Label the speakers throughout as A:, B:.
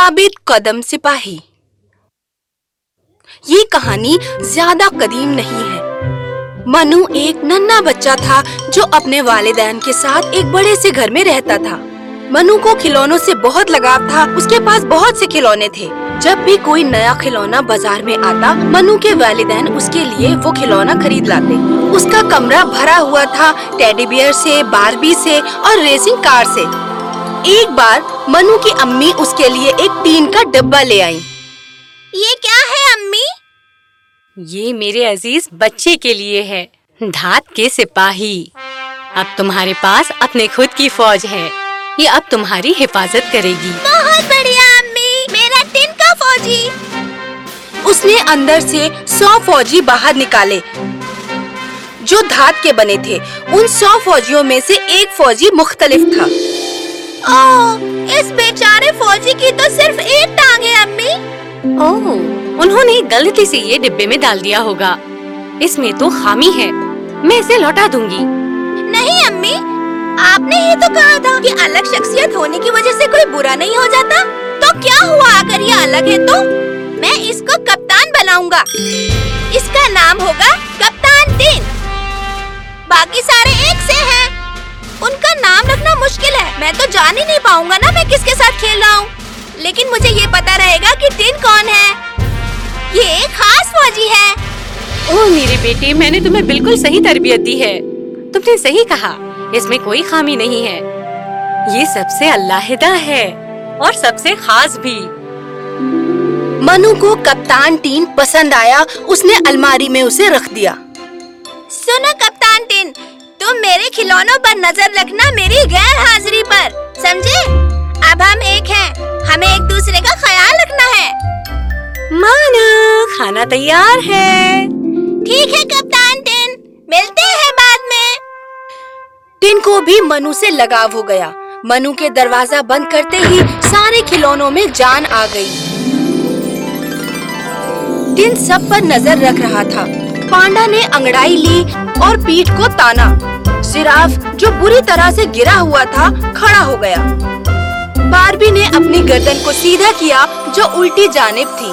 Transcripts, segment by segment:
A: ثابت قدم سپاہی۔ یہ کہانی زیادہ قدیم نہیں ہے۔ منو ایک ننا بچہ تھا جو اپنے والدین کے ساتھ ایک بڑے سے گھر میں رہتا تھا۔ منو کو کھلونوں سے بہت لگاؤ تھا، اس کے پاس بہت سے کھلونے تھے۔ جب بھی کوئی نیا کھلونا بازار میں آتا، منو کے والدین اس کے لیے وہ کھلونا خرید لاتے۔ اس کا کمرہ بھرا ہوا تھا، ٹیڈی بیئر سے، باربی سے اور ریسنگ کار سے۔ ایک بار منو کی امی اس کے لیے ایک ٹین کا ڈبہ لے آئی
B: یہ کیا ہے امی؟
C: یہ میرے عزیز بچے کے لیے ہے۔ دھات کے سپاہی۔ اب تمہارے پاس اپنے خود کی فوج ہے۔ یہ اب تمہاری حفاظت کرے گی۔
B: بہت بڑھیا امی میرا ٹین کا فوجی۔
A: اس نے اندر سے سو فوجی باہر نکالے۔ جو دھات کے بنے تھے ان سو فوجیوں میں سے ایک فوجی مختلف تھا۔
B: اوہ اس بیچارے
A: فوجی کی تو صرف ایک ٹانگ ہے امی۔
C: اوہ انہوں نے غلطی سے یہ ڈبے میں ڈال دیا ہوگا۔ اس میں تو خامی ہے۔ میں اسے لوٹا دوں گی۔
A: نہیں امی۔ آپ نے یہ تو کہا تھا کہ الگ شخصیت ہونے کی وجہ سے کوئی برا نہیں ہو جاتا۔ تو کیا ہوا اگر یہ الگ ہے تو؟ میں اس کو کپتان بناؤں گا۔ اس کا نام ہوگا کپتان دین باقی سارے ایک سے ہیں۔ ان کا نام رکھنا مشکل ہے۔ میں تو جان ہی نہیں پاؤں گا نا میں کس کے ساتھ کھیل رہا ہوں۔ لیکن مجھے یہ پتا رہے گا کہ ٹین کون ہے۔ یہ ایک خاص فوجی ہے۔
C: اوہ میری بیٹی میں نے تمہیں بالکل صحیح تربیت دی ہے۔ تم نے صحیح کہا اس میں کوئی خامی نہیں ہے۔ یہ سب سے علیحدہ ہے اور سب سے خاص بھی۔
A: منو کو کپتان ٹین پسند آیا اس نے الماری میں اسے رکھ دیا۔
B: سنو کپتان ٹین تم میرے کھلونوں پر نظر رکھنا میری غیر حاضری پر، سمجھے؟ اب ہم ایک ہیں، ہمیں ایک دوسرے کا خیال رکھنا ہے۔
C: مانا، کھانا تیار ہے۔
B: ٹھیک ہے، کپتان ٹن ملتے ہیں بعد میں۔
A: ٹن کو بھی منو سے لگاؤ ہو گیا۔ منو کے دروازہ بند کرتے ہی سارے کھلونوں میں جان آ گئی۔ ٹین سب پر نظر رکھ رہا تھا۔ پانڈا نے انگڑائی لی اور پیٹ کو تانا۔ سراف جو بری طرح سے گرا ہوا تھا، کھڑا ہو گیا۔ باربی نے اپنی گردن کو سیدھا کیا، جو الٹی جانب تھی۔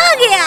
B: آ گیا۔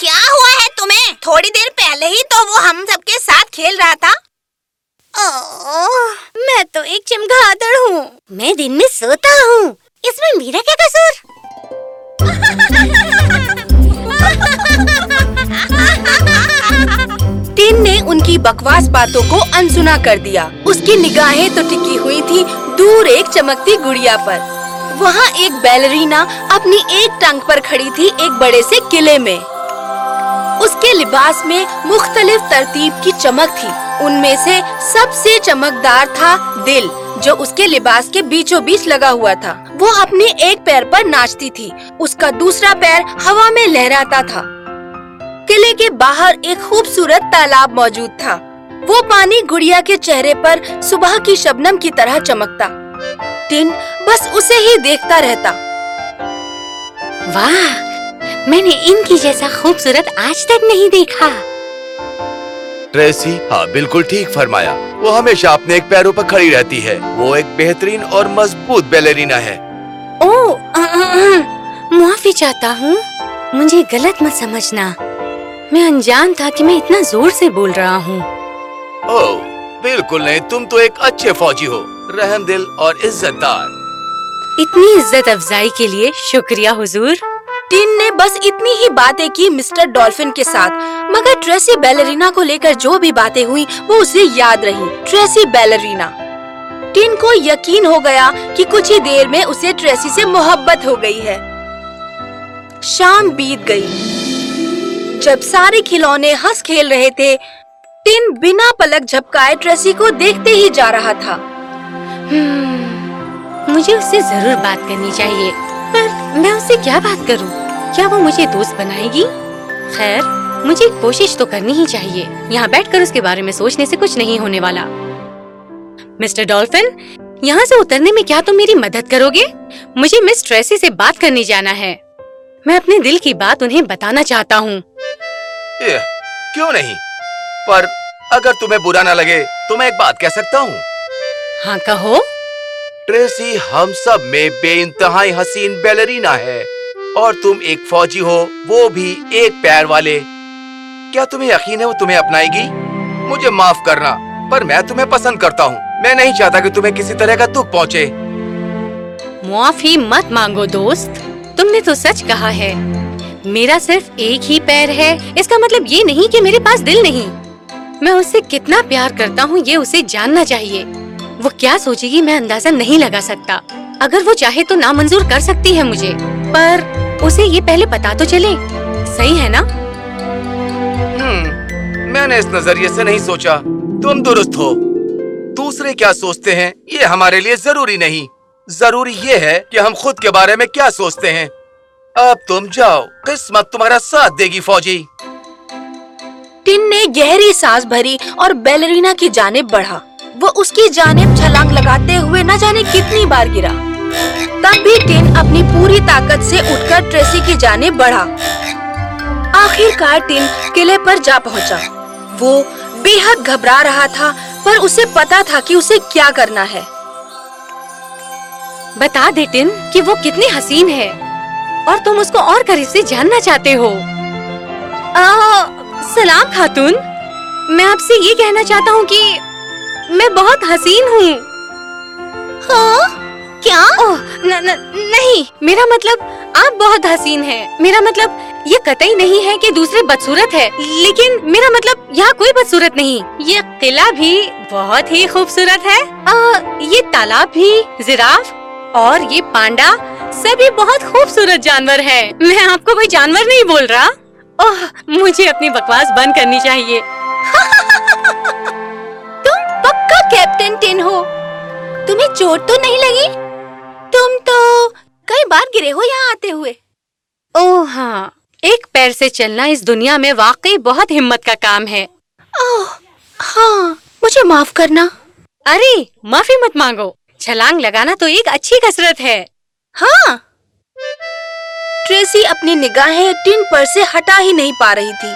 B: کیا ہوا ہے تمہیں؟ تھوڑی دیر پہلے ہی تو وہ ہم سب کے ساتھ کھیل رہا تھا۔
C: میں تو ایک میں دن میں سوتا ہوں۔ اس میں میرا کیا قصور؟
A: ٹین نے ان کی بکواس باتوں کو انسنا کر دیا۔ اس کی نگاہیں تو ٹکی ہوئی تھی دور ایک چمکتی گڑیا پر۔ وہاں ایک بیلرینا اپنی ایک ٹانگ پر کھڑی تھی ایک بڑے سے قلعے میں۔ اس کے لباس میں مختلف ترتیب کی چمک تھی۔ ان میں سے سب سے چمکدار تھا دل، جو اس کے لباس کے بیچوں بیچ لگا ہوا تھا۔ وہ اپنے ایک پیر پر ناچتی تھی۔ اس کا دوسرا پیر ہوا میں لہراتا تھا۔ قلعے کے باہر ایک خوبصورت تالاب موجود تھا۔ وہ پانی گڑیا کے چہرے پر صبح کی شبنم کی طرح چمکتا۔ ٹن بس اسے ہی دیکھتا رہتا۔
C: واہ! میں نے ان کی جیسا خوبصورت آج تک نہیں دیکھا۔
D: ٹریسی ہاں بالکل ٹھیک فرمایا۔ وہ ہمیشہ اپنے ایک پیروں پر کھڑی رہتی ہے۔ وہ ایک بہترین اور مضبوط بیلرینا ہے۔
C: او معافی چاہتا ہوں۔ مجھے غلط مت سمجھنا۔ میں انجان تھا کہ میں اتنا زور سے بول رہا ہوں۔
D: او بالکل نہیں تم تو ایک اچھے فوجی ہو۔ رحم دل اور عزت دار
C: اتنی عزت افزائی کے لیے شکریہ حضور۔
A: ٹین نے بس اتنی ہی باتیں کی مسٹر ڈولفن کے ساتھ، مگر ٹریسی بیلرینا کو لے کر جو بھی باتیں ہوئی وہ اسے یاد رہی ٹریسی بیلرینا۔ ٹین کو یقین ہو گیا کہ کچھ ہی دیر میں اسے ٹریسی سے محبت ہو گئی ہے۔ شام بیت گئی۔ جب سارے کھلونے ہنس کھیل رہے تھے ٹین بنا پلک جھپکائے ٹریسی کو دیکھتے ہی جا رہا تھا۔
C: مجھے اس سے ضرور بات کرنی چاہیے، پر میں اس سے کیا بات کروں؟ کیا وہ مجھے دوست بنائے گی؟ خیر مجھے کوشش تو کرنی ہی چاہیے۔ یہاں بیٹھ کر اس کے بارے میں سوچنے سے کچھ نہیں ہونے والا۔ مسٹر ڈولفن یہاں سے اترنے میں کیا تم میری مدد کرو گے؟ مجھے مس ٹریسی سے بات کرنے جانا ہے۔ میں اپنے دل کی بات انہیں بتانا چاہتا ہوں۔
D: کیوں نہیں؟ پر اگر تمہیں برا نہ لگے تو میں ایک بات کہہ سکتا ہوں۔
C: ہاں کہو۔
D: ٹریسی ہم سب میں بے انتہائی حسین بیلرینا ہے۔ اور تم ایک فوجی ہو، وہ بھی ایک پیر والے۔ کیا تمہیں یقین ہے وہ تمہیں اپنائے گی؟ مجھے معاف کرنا، پر میں تمہیں پسند کرتا ہوں۔ میں نہیں چاہتا کہ تمہیں کسی طرح کا دکھ پہنچے۔
C: معافی مت مانگو دوست۔ تم نے تو سچ کہا ہے۔ میرا صرف ایک ہی پیر ہے۔ اس کا مطلب یہ نہیں کہ میرے پاس دل نہیں۔ میں اس سے کتنا پیار کرتا ہوں، یہ اسے جاننا چاہیے۔ وہ کیا سوچے گی، میں اندازہ نہیں لگا سکتا۔ اگر وہ چاہے تو نامنظور کر سکتی ہے مجھے۔ پر اسے یہ پہلے پتا تو چلے۔ صحیح ہے نا؟
D: میں نے اس نظریے سے نہیں سوچا۔ تم درست ہو۔ دوسرے کیا سوچتے ہیں؟ یہ ہمارے لیے ضروری نہیں۔ ضروری یہ ہے کہ ہم خود کے بارے میں کیا سوچتے ہیں۔ اب تم جاؤ قسمت تمہارا ساتھ دے گی فوجی۔
A: ٹن نے گہری سانس بھری اور بیلرینا کی جانب بڑھا۔ وہ اس کی جانب چھلانگ لگاتے ہوئے نہ جانے کتنی بار گرا۔ تب بھی ٹین اپنی پوری طاقت سے اٹھ کر ٹریسی کی جانے بڑھا۔ آخر کار ٹن قلعے پر جا پہنچا۔ وہ بے حد گھبرا رہا تھا پر اسے پتا تھا کہ اسے کیا کرنا ہے۔
C: بتا دے ٹین کہ وہ کتنی حسین ہے اور تم اس کو اور قریب سے جاننا چاہتے ہو۔ آ, سلام خاتون۔ میں آپ سے یہ کہنا چاہتا ہوں کہ میں بہت حسین ہوں۔
B: ہاں؟ کیا؟
C: نہیں میرا مطلب آپ بہت حسین ہیں۔ میرا مطلب یہ قطعی نہیں ہے کہ دوسرے بدصورت ہے لیکن میرا مطلب یہاں کوئی بدصورت نہیں۔ یہ قلعہ بھی بہت ہی خوبصورت ہے۔ یہ تالاب بھی زراف اور یہ پانڈا سبھی بہت خوبصورت جانور ہے میں آپ کو کوئی جانور نہیں بول رہا۔ اوہ مجھے اپنی بکواس بند کرنی چاہیے۔
A: تم پکا کیپٹن ٹین ہو۔ تمہیں چوٹ تو نہیں لگی؟ تم تو کئی بار گرے ہو یہاں آتے ہوئے۔
C: او ہاں ایک پیر سے چلنا اس دنیا میں واقعی بہت ہمت کا کام ہے۔
A: اوہ ہاں مجھے معاف کرنا۔
C: ارے معافی مت مانگو۔ چھلانگ لگانا تو ایک اچھی کسرت ہے۔
A: ہاں۔ ٹریسی اپنی نگاہیں ٹن پر سے ہٹا ہی نہیں پا رہی تھی۔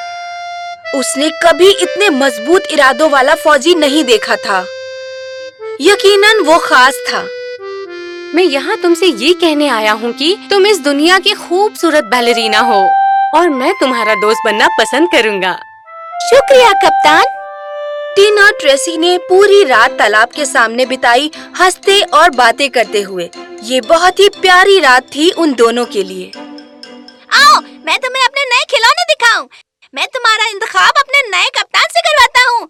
A: اس نے کبھی اتنے مضبوط ارادوں والا فوجی نہیں دیکھا تھا۔ یقیناً وہ خاص تھا۔
C: میں یہاں تم سے یہ کہنے آیا ہوں کہ تم اس دنیا کی خوبصورت بیلرینا ہو اور میں تمہارا دوست بننا پسند کروں گا۔
A: شکریہ کپتان۔ ٹینا ٹریسی نے پوری رات تالاب کے سامنے بتائی ہنستے اور باتیں کرتے ہوئے۔ یہ بہت ہی پیاری رات تھی ان دونوں کے لیے۔
B: آؤ میں تمہیں اپنے نئے کھلونے دکھاؤں۔ میں تمہارا انتخاب اپنے نئے کپتان سے کرواتا ہوں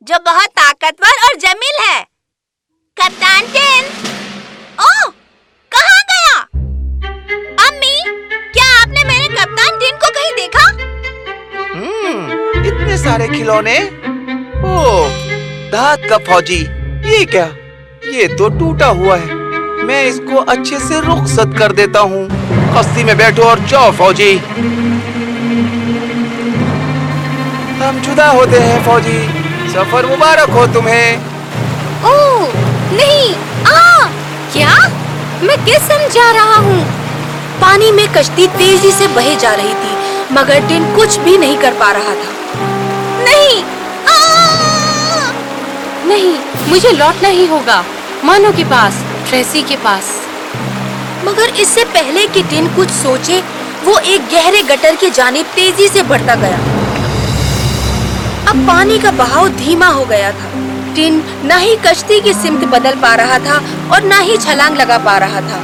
B: جو بہت طاقتور اور جمیل ہے۔ کپتان او کہاں گیا؟ امی کیا آپ نے میرے کپتان ڈن کو کہیں دیکھا؟
D: اتنے سارے کھلونے۔ او دھات کا فوجی یہ کیا؟ یہ تو ٹوٹا ہوا ہے۔ میں اس کو اچھے سے رخصت کر دیتا ہوں۔ کشتی میں بیٹھو اور جاؤ فوجی۔ ہم جدا ہوتے ہیں فوجی۔ سفر مبارک ہو تمہیں۔
C: او نہیں کیا؟ میں کس سمجھا رہا ہوں؟
A: پانی میں کشتی تیزی سے بہے جا رہی تھی، مگر ٹن کچھ بھی نہیں کر پا رہا تھا۔
C: نہیں! نہیں، مجھے لوٹنا ہی ہوگا۔ مانو کے پاس، ٹریسی کے پاس۔
A: مگر اس سے پہلے کہ ٹن کچھ سوچے، وہ ایک گہرے گٹر کی جانب تیزی سے بڑھتا گیا۔ اب پانی کا بہاؤ دھیما ہو گیا تھا۔ ڈن نہ ہی کشتی کی سمت بدل پا رہا تھا اور نہ ہی چھلانگ لگا پا رہا تھا۔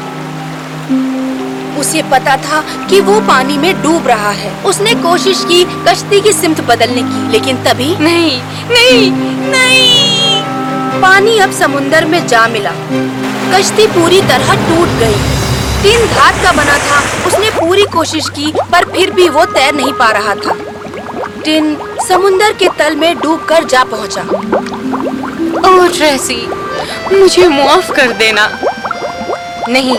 A: اسے پتا تھا کہ وہ پانی میں ڈوب رہا ہے۔ اس نے کوشش کی کشتی کی سمت بدلنے کی لیکن تبھی
C: نہیں نہیں نہیں۔
A: پانی اب سمندر میں جا ملا۔ کشتی پوری طرح ٹوٹ گئی۔ تین دھات کا بنا تھا۔ اس نے پوری کوشش کی پر پھر بھی وہ تیر نہیں پا رہا تھا۔ ٹن سمندر کے تل میں ڈوب کر جا پہنچا۔
C: اور ٹریسی مجھے معاف کر دینا۔ نہیں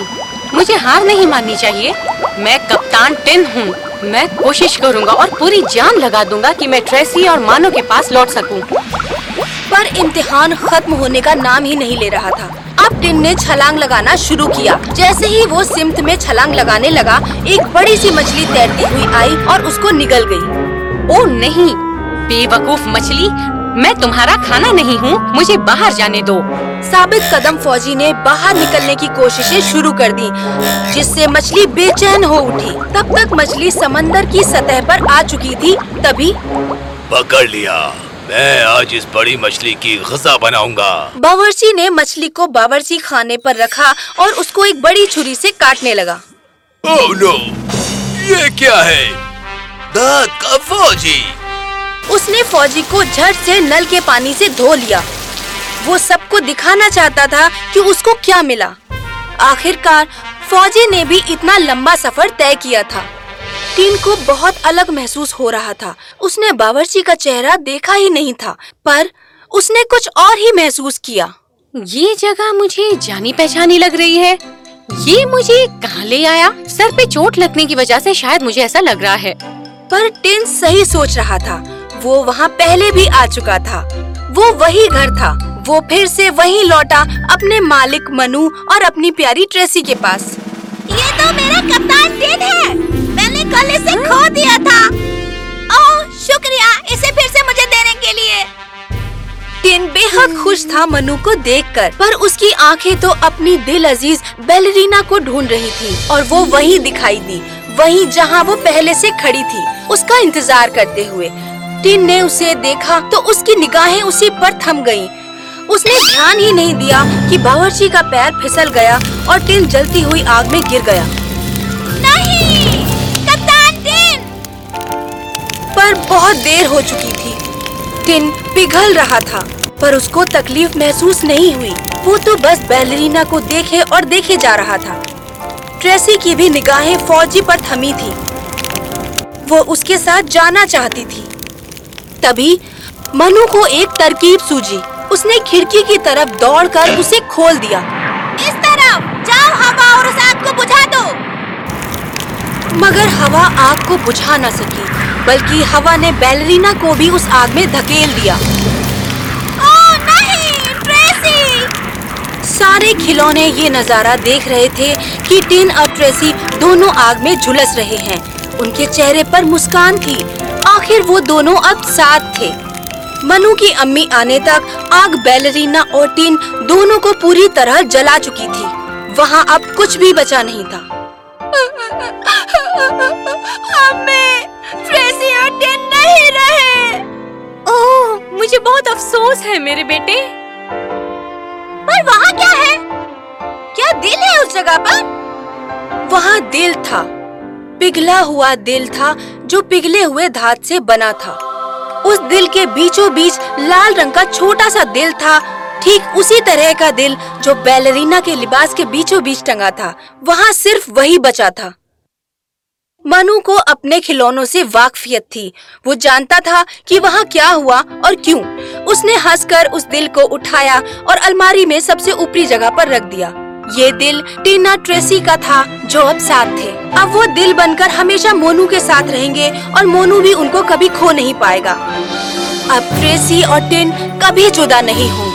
C: مجھے ہار نہیں ماننی چاہیے۔ میں کپتان ٹن ہوں۔ میں کوشش کروں گا اور پوری جان لگا دوں گا کہ میں ٹریسی اور مانو کے پاس لوٹ سکوں۔
A: پر امتحان ختم ہونے کا نام ہی نہیں لے رہا تھا۔ اب ٹن نے چھلانگ لگانا شروع کیا۔ جیسے ہی وہ سمت میں چھلانگ لگانے لگا ایک بڑی سی مچھلی تیرتی ہوئی آئی اور اس کو نگل گئی۔
C: او نہیں بے وقوف مچھلی۔ میں تمہارا کھانا نہیں ہوں مجھے باہر جانے دو۔
A: ثابت قدم فوجی نے باہر نکلنے کی کوششیں شروع کر دی جس سے مچھلی بے چین ہو اٹھی۔ تب تک مچھلی سمندر کی سطح پر آ چکی تھی تبھی
D: پکڑ لیا۔ میں آج اس بڑی مچھلی کی غذا بناؤں گا۔
A: باورچی نے مچھلی کو باورچی خانے پر رکھا اور اس کو ایک بڑی چھری سے کاٹنے لگا۔
D: oh no! یہ کیا ہے؟ کا فوجی۔
A: اس نے فوجی کو جھٹ سے نل کے پانی سے دھو لیا۔ وہ سب کو دکھانا چاہتا تھا کہ اس کو کیا ملا۔ آخر کار فوجی نے بھی اتنا لمبا سفر طے کیا تھا۔ ٹین کو بہت الگ محسوس ہو رہا تھا۔ اس نے باورچی کا چہرہ دیکھا ہی نہیں تھا پر اس نے کچھ اور ہی محسوس کیا۔
C: یہ جگہ مجھے جانی پہچانی لگ رہی ہے۔ یہ مجھے کہاں لے آیا؟ سر پہ چوٹ لگنے کی وجہ سے شاید مجھے ایسا لگ رہا ہے۔
A: پر ٹین صحیح سوچ رہا تھا۔ وہ وہاں پہلے بھی آ چکا تھا۔ وہ وہی گھر تھا۔ وہ پھر سے وہی لوٹا اپنے مالک منو اور اپنی پیاری ٹریسی کے پاس۔
B: یہ تو میرا کپتان ٹین ہے۔ میں نے کل اسے کھو دیا تھا۔ اوہ، شکریہ۔ اسے پھر سے مجھے دینے کے لیے۔
A: ٹین بے حد خوش تھا منو کو دیکھ کر، پر اس کی آنکھیں تو اپنی دل عزیز بیلرینا کو ڈھونڈ رہی تھی۔ اور وہ وہی دکھائی دی۔ وہی جہاں وہ پہلے سے کھڑی تھی۔ اس کا انتظار کرتے ہوئے۔ جسٹین نے اسے دیکھا تو اس کی نگاہیں اسی پر تھم گئیں۔ اس نے دھیان ہی نہیں دیا کہ باورچی کا پیر پھسل گیا اور ٹین جلتی ہوئی آگ میں گر گیا۔
B: نہیں! کپتان ٹین
A: پر بہت دیر ہو چکی تھی۔ ٹین پگھل رہا تھا پر اس کو تکلیف محسوس نہیں ہوئی۔ وہ تو بس بیلرینا کو دیکھے اور دیکھے جا رہا تھا۔ ٹریسی کی بھی نگاہیں فوجی پر تھمی تھی وہ اس کے ساتھ جانا چاہتی تھی۔ تبھی منو کو ایک ترکیب سوجی۔ اس نے کھڑکی کی طرف دوڑ کر اسے کھول دیا۔
B: اس طرف! جاؤ ہوا اور اس آگ کو بجھا دو۔
A: مگر ہوا آگ کو بجھا نہ سکی بلکہ ہوا نے بیلرینا کو بھی اس آگ میں دھکیل دیا۔ سارے کھلونے یہ نظارہ دیکھ رہے تھے کہ ٹین اور ٹریسی دونوں آگ میں جھلس رہے ہیں۔ ان کے چہرے پر مسکان تھی۔ آخر وہ دونوں اب ساتھ تھے۔ منو کی امی آنے تک آگ بیلرینا اور ٹین دونوں کو پوری طرح جلا چکی تھی۔ وہاں اب کچھ بھی بچا نہیں تھا۔ نہیں رہے۔
C: اوہ مجھے بہت افسوس ہے میرے بیٹے۔
A: پر وہاں کیا ہے؟ کیا دل ہے اس جگہ پر؟ وہاں دل تھا۔ پگھلا ہوا دل تھا جو پگھلے ہوئے دھات سے بنا تھا۔ اس دل کے بیچوں بیچ لال رنگ کا چھوٹا سا دل تھا۔ ٹھیک اسی طرح کا دل جو بیلرینا کے لباس کے بیچوں بیچ ٹنگا تھا۔ وہاں صرف وہی بچا تھا۔ منو کو اپنے کھلونوں سے واقفیت تھی۔ وہ جانتا تھا کہ وہاں کیا ہوا اور کیوں۔ اس نے ہنس کر اس دل کو اٹھایا اور الماری میں سب سے اوپری جگہ پر رکھ دیا۔ یہ دل ٹینا ٹریسی کا تھا جو اب ساتھ تھے۔ اب وہ دل بن کر ہمیشہ مونو کے ساتھ رہیں گے اور مونو بھی ان کو کبھی کھو نہیں پائے گا۔ اب ٹریسی اور ٹین کبھی جدا نہیں ہوں گے۔